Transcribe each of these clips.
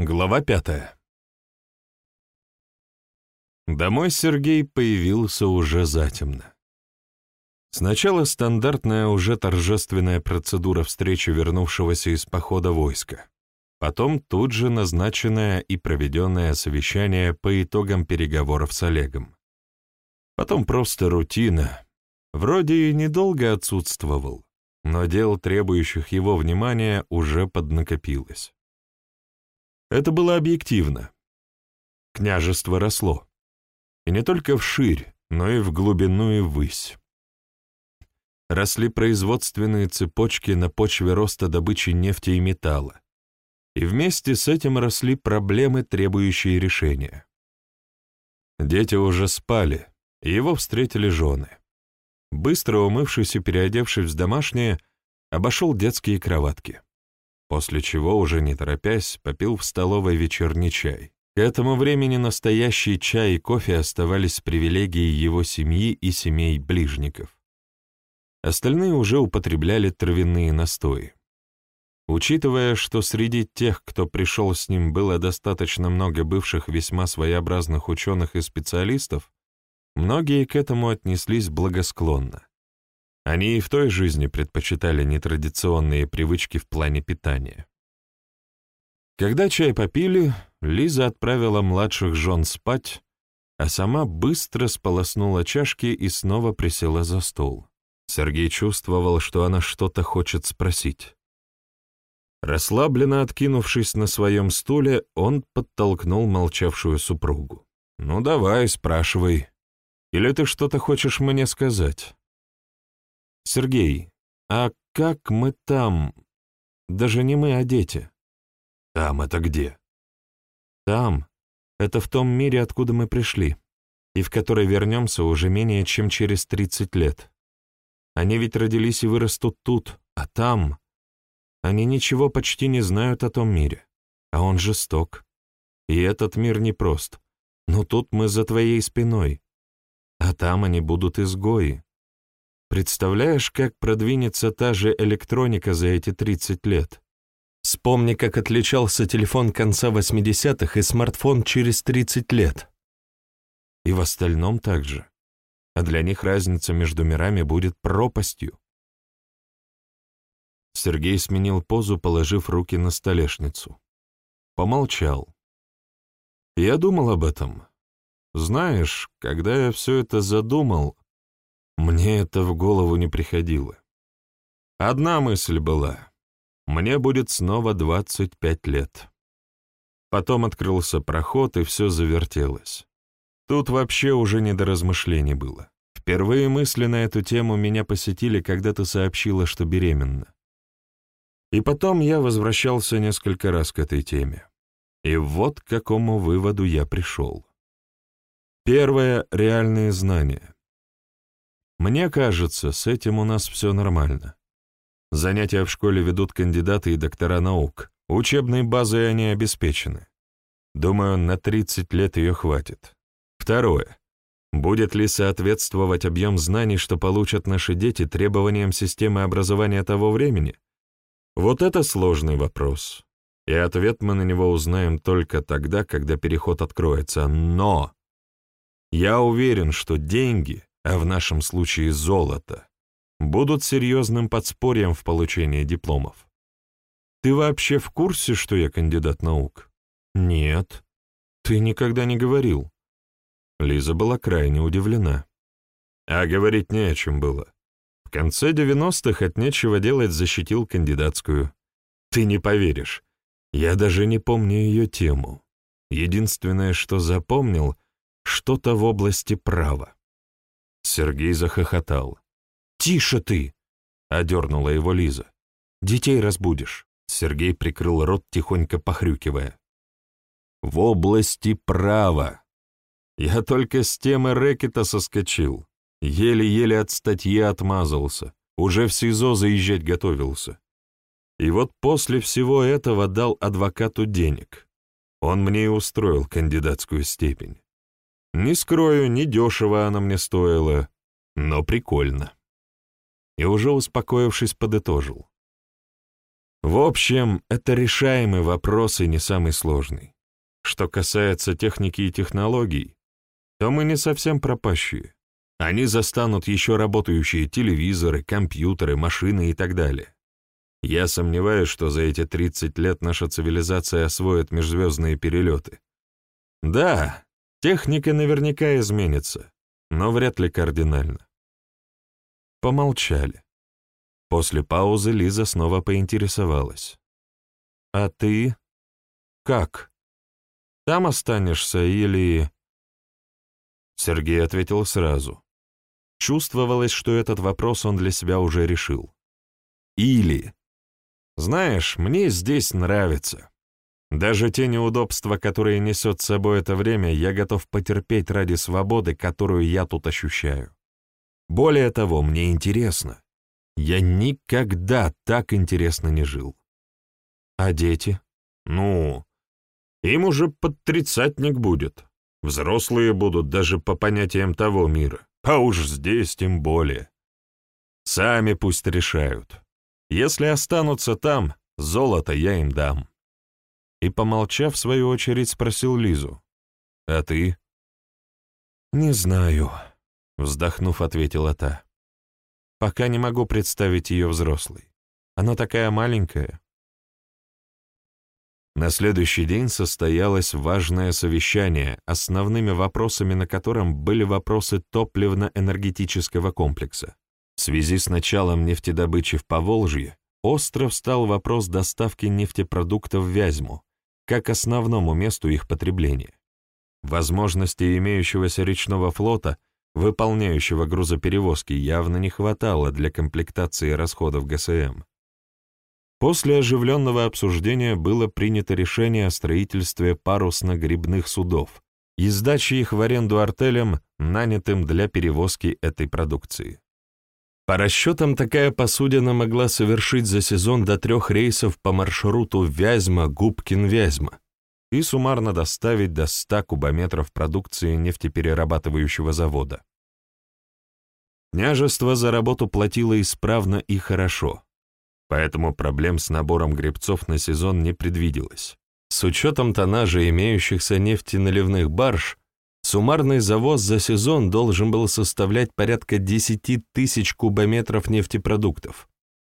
Глава пятая. Домой Сергей появился уже затемно. Сначала стандартная уже торжественная процедура встречи вернувшегося из похода войска. Потом тут же назначенное и проведенное совещание по итогам переговоров с Олегом. Потом просто рутина. Вроде и недолго отсутствовал, но дел, требующих его внимания, уже поднакопилось. Это было объективно. Княжество росло. И не только вширь, но и в глубину и ввысь. Росли производственные цепочки на почве роста добычи нефти и металла. И вместе с этим росли проблемы, требующие решения. Дети уже спали, и его встретили жены. Быстро умывшись и переодевшись в домашнее, обошел детские кроватки после чего, уже не торопясь, попил в столовой вечерний чай. К этому времени настоящий чай и кофе оставались привилегией его семьи и семей ближников. Остальные уже употребляли травяные настои. Учитывая, что среди тех, кто пришел с ним, было достаточно много бывших весьма своеобразных ученых и специалистов, многие к этому отнеслись благосклонно. Они и в той жизни предпочитали нетрадиционные привычки в плане питания. Когда чай попили, Лиза отправила младших жен спать, а сама быстро сполоснула чашки и снова присела за стол. Сергей чувствовал, что она что-то хочет спросить. Расслабленно откинувшись на своем стуле, он подтолкнул молчавшую супругу. «Ну давай, спрашивай. Или ты что-то хочешь мне сказать?» «Сергей, а как мы там? Даже не мы, а дети». «Там это где?» «Там. Это в том мире, откуда мы пришли, и в который вернемся уже менее чем через 30 лет. Они ведь родились и вырастут тут, а там... Они ничего почти не знают о том мире, а он жесток. И этот мир непрост. Но тут мы за твоей спиной, а там они будут изгои, Представляешь, как продвинется та же электроника за эти 30 лет? Вспомни, как отличался телефон конца 80-х и смартфон через 30 лет. И в остальном также. А для них разница между мирами будет пропастью. Сергей сменил позу, положив руки на столешницу. Помолчал. Я думал об этом. Знаешь, когда я все это задумал, мне это в голову не приходило. Одна мысль была. Мне будет снова 25 лет. Потом открылся проход, и все завертелось. Тут вообще уже не до размышлений было. Впервые мысли на эту тему меня посетили, когда ты сообщила, что беременна. И потом я возвращался несколько раз к этой теме. И вот к какому выводу я пришел. Первое — реальные знания. Мне кажется, с этим у нас все нормально. Занятия в школе ведут кандидаты и доктора наук. Учебной базой они обеспечены. Думаю, на 30 лет ее хватит. Второе. Будет ли соответствовать объем знаний, что получат наши дети, требованиям системы образования того времени? Вот это сложный вопрос. И ответ мы на него узнаем только тогда, когда переход откроется. Но я уверен, что деньги а в нашем случае золото, будут серьезным подспорьем в получении дипломов. Ты вообще в курсе, что я кандидат наук? Нет. Ты никогда не говорил. Лиза была крайне удивлена. А говорить не о чем было. В конце 90-х от нечего делать защитил кандидатскую. Ты не поверишь, я даже не помню ее тему. Единственное, что запомнил, что-то в области права. Сергей захохотал. «Тише ты!» — одернула его Лиза. «Детей разбудишь». Сергей прикрыл рот, тихонько похрюкивая. «В области права. Я только с темы рэкета соскочил. Еле-еле от статьи отмазался. Уже в СИЗО заезжать готовился. И вот после всего этого дал адвокату денег. Он мне и устроил кандидатскую степень. Не скрою, недешево она мне стоила, но прикольно. И уже успокоившись, подытожил. В общем, это решаемый вопрос и не самый сложный. Что касается техники и технологий, то мы не совсем пропащие. Они застанут еще работающие телевизоры, компьютеры, машины и так далее. Я сомневаюсь, что за эти 30 лет наша цивилизация освоит межзвездные перелеты. Да, техника наверняка изменится, но вряд ли кардинально. Помолчали. После паузы Лиза снова поинтересовалась. «А ты? Как? Там останешься или...» Сергей ответил сразу. Чувствовалось, что этот вопрос он для себя уже решил. «Или...» «Знаешь, мне здесь нравится. Даже те неудобства, которые несет с собой это время, я готов потерпеть ради свободы, которую я тут ощущаю. Более того, мне интересно. Я никогда так интересно не жил. А дети? Ну, им уже под тридцатник будет. Взрослые будут даже по понятиям того мира. А уж здесь тем более. Сами пусть решают. Если останутся там, золото я им дам. И, помолчав, в свою очередь спросил Лизу. «А ты?» «Не знаю», — вздохнув, ответила та. «Пока не могу представить ее взрослой. Она такая маленькая». На следующий день состоялось важное совещание, основными вопросами на котором были вопросы топливно-энергетического комплекса. В связи с началом нефтедобычи в Поволжье остро встал вопрос доставки нефтепродуктов в Вязьму, как основному месту их потребления. Возможности имеющегося речного флота, выполняющего грузоперевозки, явно не хватало для комплектации расходов ГСМ. После оживленного обсуждения было принято решение о строительстве парусно-грибных судов и сдаче их в аренду артелям, нанятым для перевозки этой продукции. По расчетам, такая посудина могла совершить за сезон до трех рейсов по маршруту Вязьма-Губкин-Вязьма и суммарно доставить до 100 кубометров продукции нефтеперерабатывающего завода. Княжество за работу платило исправно и хорошо, поэтому проблем с набором гребцов на сезон не предвиделось. С учетом тоннажа имеющихся нефтеналивных барж, Суммарный завоз за сезон должен был составлять порядка 10 тысяч кубометров нефтепродуктов.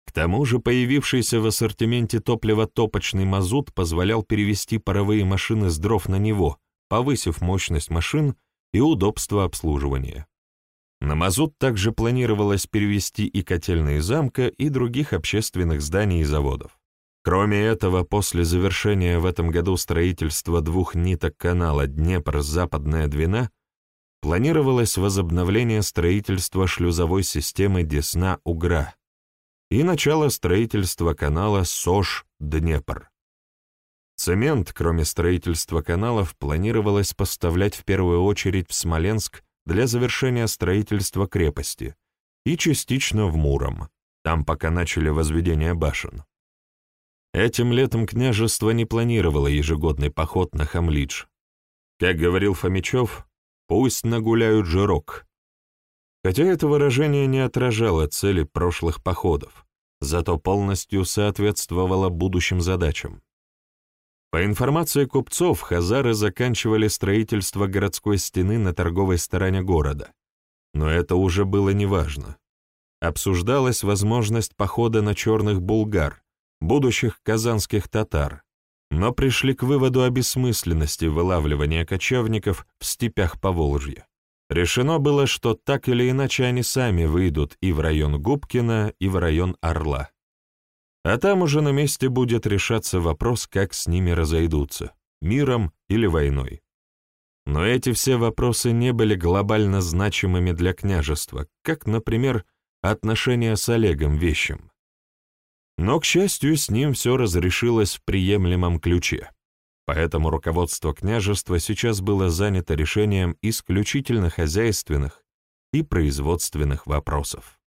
К тому же появившийся в ассортименте топлива топочный мазут позволял перевести паровые машины с дров на него, повысив мощность машин и удобство обслуживания. На мазут также планировалось перевести и котельные замка, и других общественных зданий и заводов. Кроме этого, после завершения в этом году строительства двух ниток канала Днепр-Западная Двина планировалось возобновление строительства шлюзовой системы Десна-Угра и начало строительства канала Сош-Днепр. Цемент, кроме строительства каналов, планировалось поставлять в первую очередь в Смоленск для завершения строительства крепости и частично в Муром, там пока начали возведение башен. Этим летом княжество не планировало ежегодный поход на Хамлидж. Как говорил Фомичев, пусть нагуляют жирок. Хотя это выражение не отражало цели прошлых походов, зато полностью соответствовало будущим задачам. По информации купцов, хазары заканчивали строительство городской стены на торговой стороне города, но это уже было неважно. Обсуждалась возможность похода на черных булгар, будущих казанских татар, но пришли к выводу о бессмысленности вылавливания кочевников в степях Поволжья. Решено было, что так или иначе они сами выйдут и в район Губкина, и в район Орла. А там уже на месте будет решаться вопрос, как с ними разойдутся, миром или войной. Но эти все вопросы не были глобально значимыми для княжества, как, например, отношения с Олегом Вещим. Но, к счастью, с ним все разрешилось в приемлемом ключе. Поэтому руководство княжества сейчас было занято решением исключительно хозяйственных и производственных вопросов.